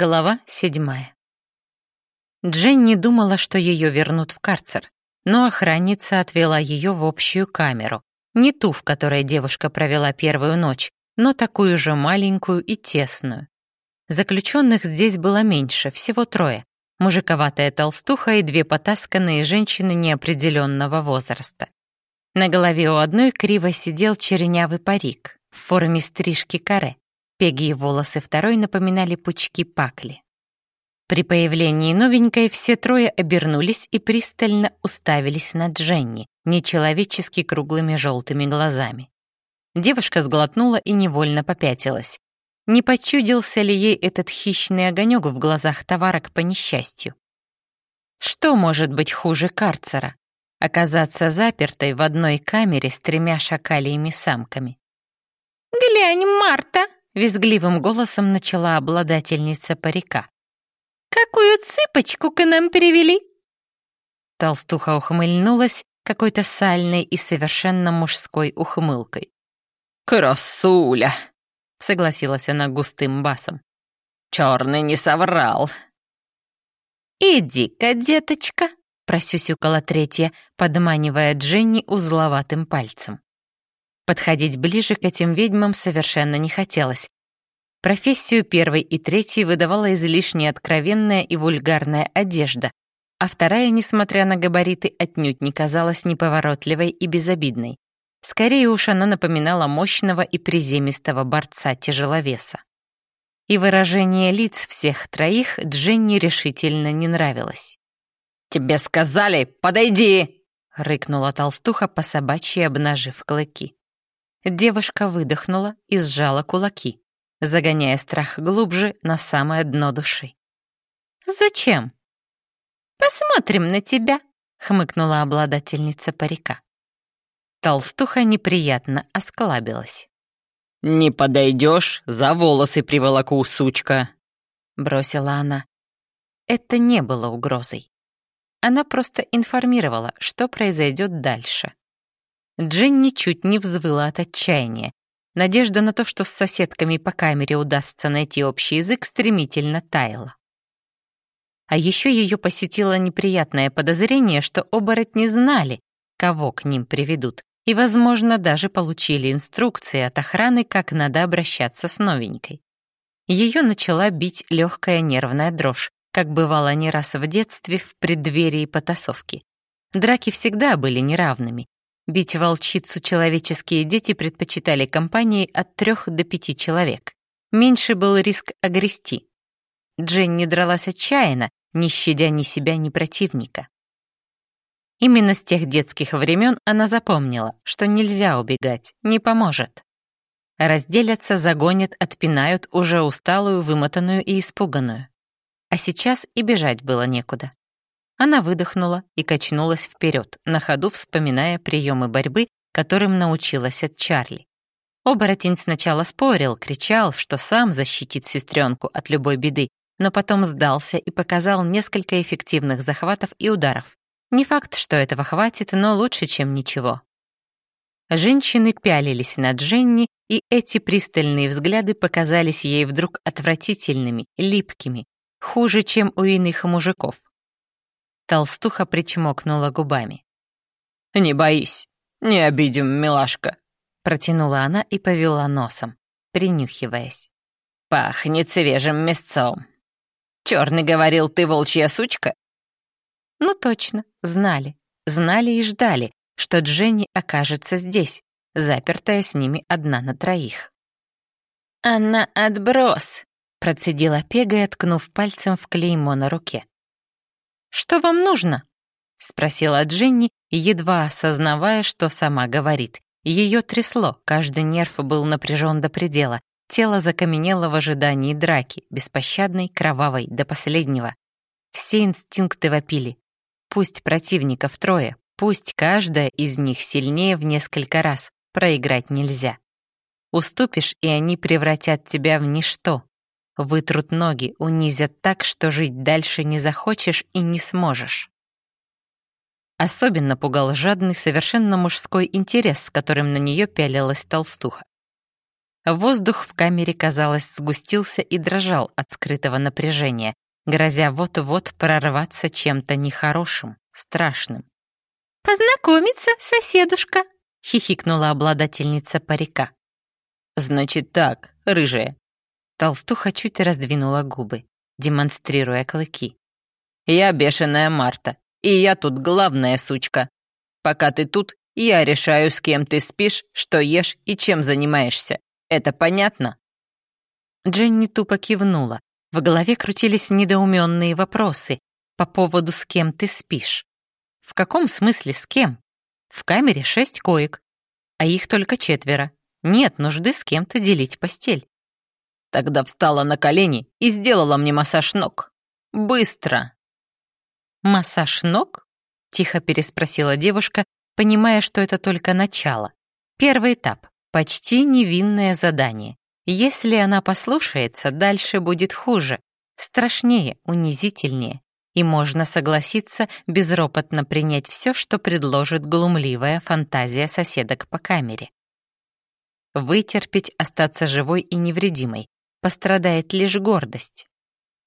Глава седьмая. Дженни думала, что ее вернут в карцер, но охранница отвела ее в общую камеру, не ту, в которой девушка провела первую ночь, но такую же маленькую и тесную. Заключенных здесь было меньше, всего трое. Мужиковатая толстуха и две потасканные женщины неопределенного возраста. На голове у одной криво сидел черенявый парик в форме стрижки каре. Пеги и волосы второй напоминали пучки пакли. При появлении новенькой все трое обернулись и пристально уставились на Дженни, нечеловечески круглыми желтыми глазами. Девушка сглотнула и невольно попятилась. Не почудился ли ей этот хищный огонек в глазах товарок по несчастью? Что может быть хуже карцера? Оказаться запертой в одной камере с тремя шакалиями самками. «Глянь, Марта!» Визгливым голосом начала обладательница парика. «Какую цыпочку к нам привели?» Толстуха ухмыльнулась какой-то сальной и совершенно мужской ухмылкой. «Красуля!» — согласилась она густым басом. «Черный не соврал!» «Иди-ка, деточка!» — просюсюкала третья, подманивая Дженни узловатым пальцем. Подходить ближе к этим ведьмам совершенно не хотелось. Профессию первой и третьей выдавала излишне откровенная и вульгарная одежда, а вторая, несмотря на габариты, отнюдь не казалась неповоротливой и безобидной. Скорее уж она напоминала мощного и приземистого борца-тяжеловеса. И выражение лиц всех троих Дженни решительно не нравилось. «Тебе сказали, подойди!» — рыкнула толстуха по собачьи, обнажив клыки. Девушка выдохнула и сжала кулаки, загоняя страх глубже на самое дно души. «Зачем?» «Посмотрим на тебя», — хмыкнула обладательница парика. Толстуха неприятно осклабилась. «Не подойдешь, за волосы приволоку, сучка!» — бросила она. Это не было угрозой. Она просто информировала, что произойдет дальше. Дженни чуть не взвыла от отчаяния. Надежда на то, что с соседками по камере удастся найти общий язык, стремительно таяла. А еще ее посетило неприятное подозрение, что оборотни знали, кого к ним приведут, и, возможно, даже получили инструкции от охраны, как надо обращаться с новенькой. Ее начала бить легкая нервная дрожь, как бывало не раз в детстве в преддверии потасовки. Драки всегда были неравными, Бить волчицу человеческие дети предпочитали компанией от трех до пяти человек. Меньше был риск огрести. Дженни дралась отчаянно, не щадя ни себя, ни противника. Именно с тех детских времен она запомнила, что нельзя убегать, не поможет. Разделятся, загонят, отпинают уже усталую, вымотанную и испуганную. А сейчас и бежать было некуда. Она выдохнула и качнулась вперед, на ходу вспоминая приемы борьбы, которым научилась от Чарли. Оборотень сначала спорил, кричал, что сам защитит сестренку от любой беды, но потом сдался и показал несколько эффективных захватов и ударов. Не факт, что этого хватит, но лучше, чем ничего. Женщины пялились на Дженни, и эти пристальные взгляды показались ей вдруг отвратительными, липкими, хуже, чем у иных мужиков. Толстуха причмокнула губами. «Не боись, не обидим, милашка», — протянула она и повела носом, принюхиваясь. «Пахнет свежим мясцом. Черный говорил, ты волчья сучка?» Ну точно, знали, знали и ждали, что Дженни окажется здесь, запертая с ними одна на троих. «Она отброс», — процедила Пега, откнув пальцем в клеймо на руке. «Что вам нужно?» — спросила Дженни, едва осознавая, что сама говорит. Ее трясло, каждый нерв был напряжен до предела, тело закаменело в ожидании драки, беспощадной, кровавой, до последнего. Все инстинкты вопили. Пусть противников трое, пусть каждая из них сильнее в несколько раз, проиграть нельзя. Уступишь, и они превратят тебя в ничто, Вытрут ноги, унизят так, что жить дальше не захочешь и не сможешь. Особенно пугал жадный, совершенно мужской интерес, с которым на нее пялилась толстуха. Воздух в камере, казалось, сгустился и дрожал от скрытого напряжения, грозя вот-вот прорваться чем-то нехорошим, страшным. «Познакомиться, соседушка!» — хихикнула обладательница парика. «Значит так, рыжая». Толстуха чуть раздвинула губы, демонстрируя клыки. «Я бешеная Марта, и я тут главная сучка. Пока ты тут, я решаю, с кем ты спишь, что ешь и чем занимаешься. Это понятно?» Дженни тупо кивнула. В голове крутились недоуменные вопросы по поводу «с кем ты спишь?». В каком смысле с кем? В камере шесть коек, а их только четверо. Нет нужды с кем-то делить постель. Тогда встала на колени и сделала мне массаж ног. Быстро. «Массаж ног?» — тихо переспросила девушка, понимая, что это только начало. Первый этап — почти невинное задание. Если она послушается, дальше будет хуже, страшнее, унизительнее и можно согласиться безропотно принять все, что предложит глумливая фантазия соседок по камере. Вытерпеть, остаться живой и невредимой, пострадает лишь гордость.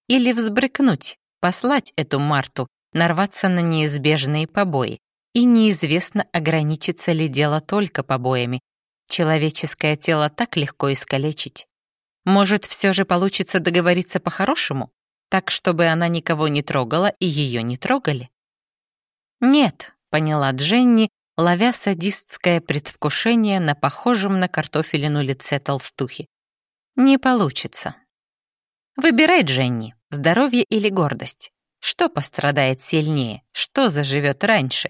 Или взбрыкнуть, послать эту Марту, нарваться на неизбежные побои, и неизвестно, ограничится ли дело только побоями. Человеческое тело так легко искалечить. Может, все же получится договориться по-хорошему? так, чтобы она никого не трогала и ее не трогали? Нет, поняла Дженни, ловя садистское предвкушение на похожем на картофелину лице толстухи. Не получится. Выбирай, Дженни, здоровье или гордость. Что пострадает сильнее, что заживет раньше?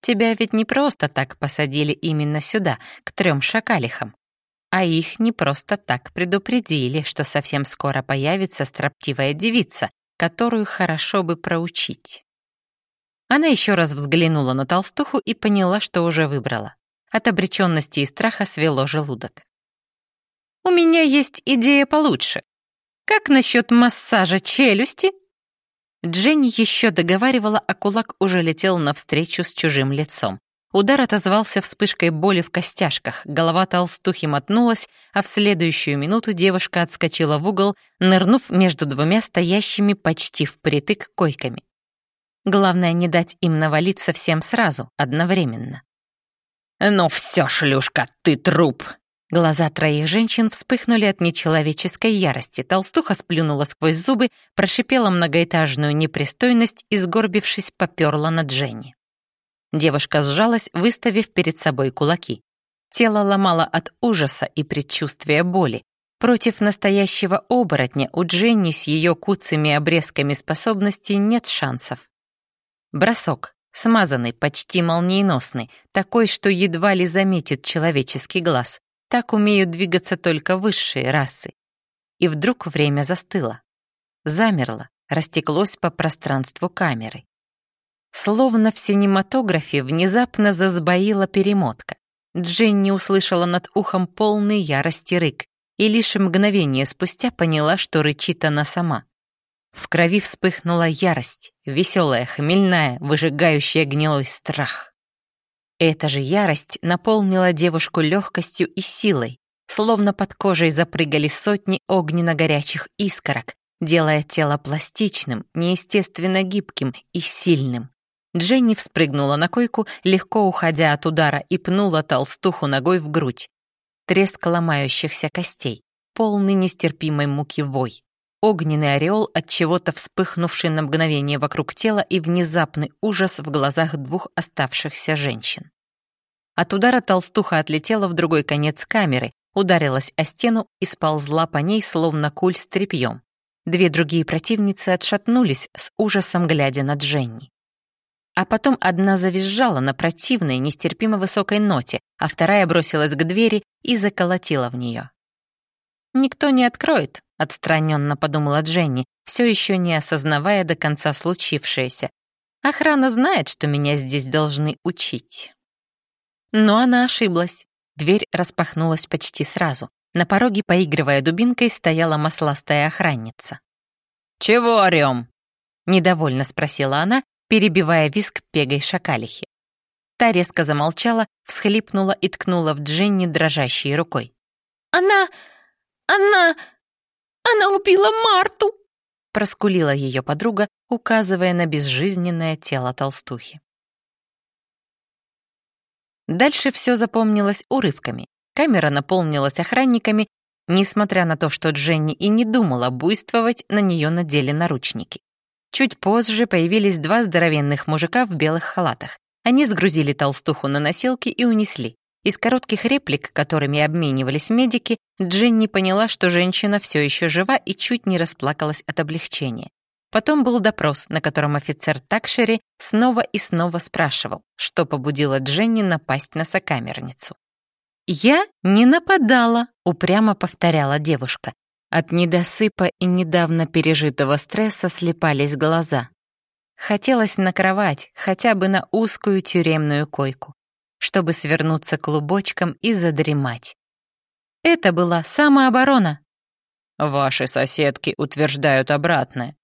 Тебя ведь не просто так посадили именно сюда, к трем шакалихам. А их не просто так предупредили, что совсем скоро появится строптивая девица, которую хорошо бы проучить. Она еще раз взглянула на толстуху и поняла, что уже выбрала. От обреченности и страха свело желудок. «У меня есть идея получше. Как насчет массажа челюсти?» Дженни еще договаривала, а кулак уже летел навстречу с чужим лицом. Удар отозвался вспышкой боли в костяшках, голова толстухи мотнулась, а в следующую минуту девушка отскочила в угол, нырнув между двумя стоящими почти впритык койками. Главное, не дать им навалиться всем сразу, одновременно. «Ну все, шлюшка, ты труп!» Глаза троих женщин вспыхнули от нечеловеческой ярости. Толстуха сплюнула сквозь зубы, прошипела многоэтажную непристойность и, сгорбившись, поперла на Дженни. Девушка сжалась, выставив перед собой кулаки. Тело ломало от ужаса и предчувствия боли. Против настоящего оборотня у Дженни с ее куцами обрезками способностей нет шансов. Бросок, смазанный, почти молниеносный, такой, что едва ли заметит человеческий глаз. Так умеют двигаться только высшие расы. И вдруг время застыло. Замерло, растеклось по пространству камеры. Словно в синематографе внезапно засбоила перемотка. Дженни услышала над ухом полный ярости рык и лишь мгновение спустя поняла, что рычит она сама. В крови вспыхнула ярость, веселая, хмельная, выжигающая гнилой страх. Эта же ярость наполнила девушку легкостью и силой, словно под кожей запрыгали сотни огненно-горячих искорок, делая тело пластичным, неестественно гибким и сильным. Дженни вспрыгнула на койку, легко уходя от удара, и пнула толстуху ногой в грудь. Треск ломающихся костей, полный нестерпимой муки вой. Огненный ореол от чего-то вспыхнувший на мгновение вокруг тела и внезапный ужас в глазах двух оставшихся женщин. От удара толстуха отлетела в другой конец камеры, ударилась о стену и сползла по ней, словно куль с тряпьем. Две другие противницы отшатнулись с ужасом, глядя на Дженни. А потом одна завизжала на противной, нестерпимо высокой ноте, а вторая бросилась к двери и заколотила в нее. «Никто не откроет», — отстраненно подумала Дженни, все еще не осознавая до конца случившееся. «Охрана знает, что меня здесь должны учить». Но она ошиблась. Дверь распахнулась почти сразу. На пороге, поигрывая дубинкой, стояла масластая охранница. «Чего орём?» — недовольно спросила она перебивая виск пегой шакалихи. Та резко замолчала, всхлипнула и ткнула в Дженни дрожащей рукой. Она... она... она убила Марту!» проскулила ее подруга, указывая на безжизненное тело толстухи. Дальше все запомнилось урывками. Камера наполнилась охранниками, несмотря на то, что Дженни и не думала буйствовать, на нее надели наручники. Чуть позже появились два здоровенных мужика в белых халатах. Они сгрузили толстуху на носилки и унесли. Из коротких реплик, которыми обменивались медики, Дженни поняла, что женщина все еще жива и чуть не расплакалась от облегчения. Потом был допрос, на котором офицер Такшери снова и снова спрашивал, что побудило Дженни напасть на сокамерницу. «Я не нападала», — упрямо повторяла девушка. От недосыпа и недавно пережитого стресса слепались глаза. Хотелось на кровать, хотя бы на узкую тюремную койку чтобы свернуться клубочком и задремать. Это была самооборона. Ваши соседки утверждают обратное.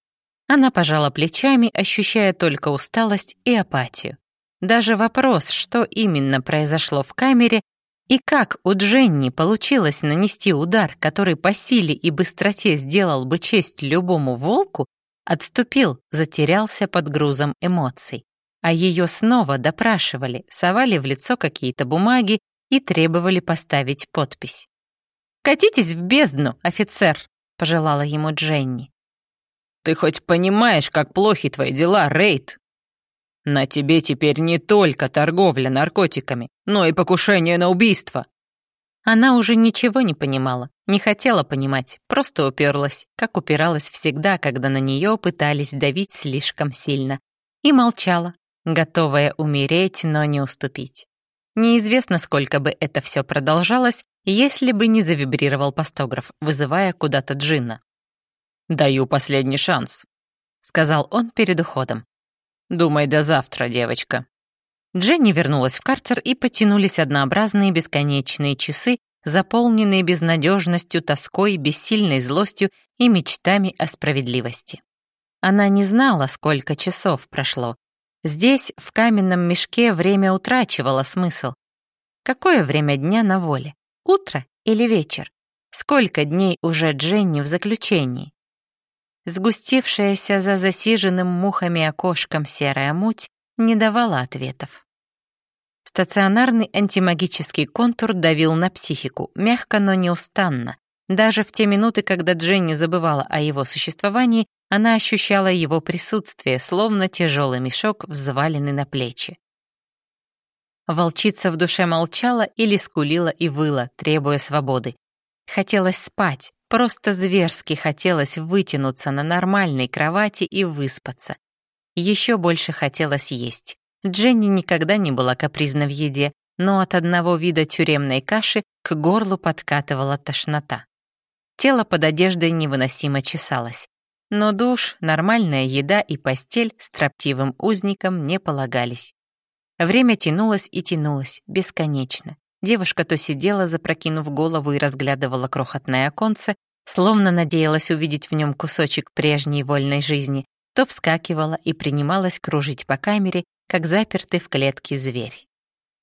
Она пожала плечами, ощущая только усталость и апатию. Даже вопрос, что именно произошло в камере и как у Дженни получилось нанести удар, который по силе и быстроте сделал бы честь любому волку, отступил, затерялся под грузом эмоций а ее снова допрашивали, совали в лицо какие-то бумаги и требовали поставить подпись. «Катитесь в бездну, офицер», — пожелала ему Дженни. «Ты хоть понимаешь, как плохи твои дела, Рейд? На тебе теперь не только торговля наркотиками, но и покушение на убийство». Она уже ничего не понимала, не хотела понимать, просто уперлась, как упиралась всегда, когда на нее пытались давить слишком сильно, и молчала, готовая умереть, но не уступить. Неизвестно, сколько бы это все продолжалось, если бы не завибрировал постограф, вызывая куда-то Джинна. «Даю последний шанс», — сказал он перед уходом. «Думай до завтра, девочка». Дженни вернулась в карцер и потянулись однообразные бесконечные часы, заполненные безнадежностью, тоской, бессильной злостью и мечтами о справедливости. Она не знала, сколько часов прошло, Здесь, в каменном мешке, время утрачивало смысл. Какое время дня на воле? Утро или вечер? Сколько дней уже Дженни в заключении? Сгустившаяся за засиженным мухами окошком серая муть не давала ответов. Стационарный антимагический контур давил на психику, мягко, но неустанно. Даже в те минуты, когда Дженни забывала о его существовании, она ощущала его присутствие, словно тяжелый мешок, взваленный на плечи. Волчица в душе молчала или скулила и выла, требуя свободы. Хотелось спать, просто зверски хотелось вытянуться на нормальной кровати и выспаться. Еще больше хотелось есть. Дженни никогда не была капризна в еде, но от одного вида тюремной каши к горлу подкатывала тошнота. Тело под одеждой невыносимо чесалось. Но душ, нормальная еда и постель строптивым узникам не полагались. Время тянулось и тянулось, бесконечно. Девушка то сидела, запрокинув голову и разглядывала крохотное оконце, словно надеялась увидеть в нем кусочек прежней вольной жизни, то вскакивала и принималась кружить по камере, как запертый в клетке зверь.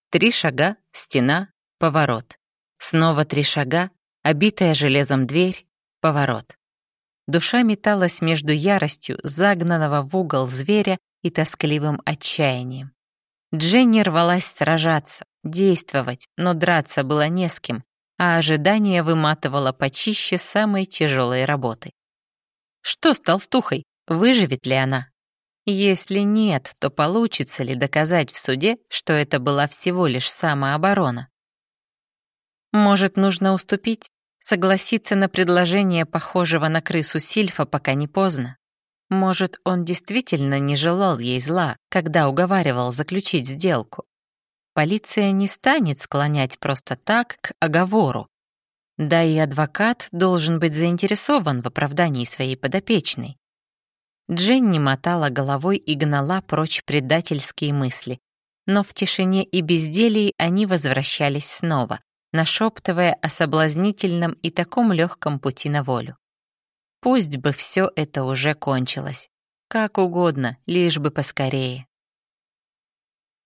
Три шага, стена, поворот. Снова три шага, обитая железом дверь, поворот. Душа металась между яростью загнанного в угол зверя и тоскливым отчаянием. Дженни рвалась сражаться, действовать, но драться было не с кем, а ожидание выматывало почище самой тяжелой работы. Что с толстухой? Выживет ли она? Если нет, то получится ли доказать в суде, что это была всего лишь самооборона? Может, нужно уступить? Согласиться на предложение похожего на крысу Сильфа пока не поздно. Может, он действительно не желал ей зла, когда уговаривал заключить сделку. Полиция не станет склонять просто так к оговору. Да и адвокат должен быть заинтересован в оправдании своей подопечной. Дженни мотала головой и гнала прочь предательские мысли, но в тишине и безделии они возвращались снова, нашептывая о соблазнительном и таком легком пути на волю. Пусть бы все это уже кончилось. Как угодно, лишь бы поскорее.